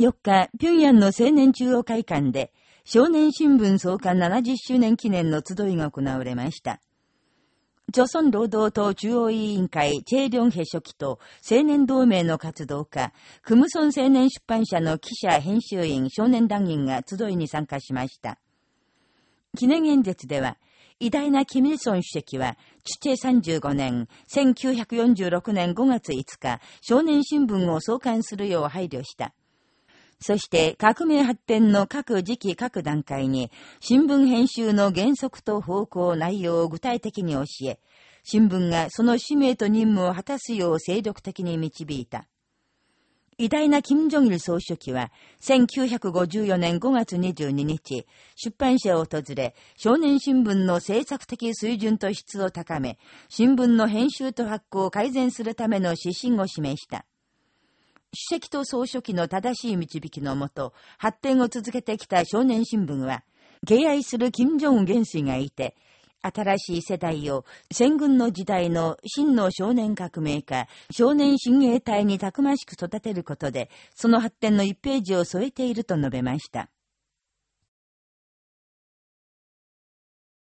4日、平壌の青年中央会館で、少年新聞創刊70周年記念の集いが行われました。朝鮮労働党中央委員会チェイリョンヘ書記と青年同盟の活動家、クムソン青年出版社の記者編集員少年団員が集いに参加しました。記念演説では、偉大なキミルソン主席は、父35年、1946年5月5日、少年新聞を創刊するよう配慮した。そして革命発展の各時期各段階に新聞編集の原則と方向内容を具体的に教え、新聞がその使命と任務を果たすよう精力的に導いた。偉大な金正日総書記は、1954年5月22日、出版社を訪れ、少年新聞の政策的水準と質を高め、新聞の編集と発行を改善するための指針を示した。主席と総書記の正しい導きのもと、発展を続けてきた少年新聞は、敬愛する金正恩元帥がいて、新しい世代を戦軍の時代の真の少年革命家、少年親衛隊にたくましく育てることで、その発展の一ページを添えていると述べました。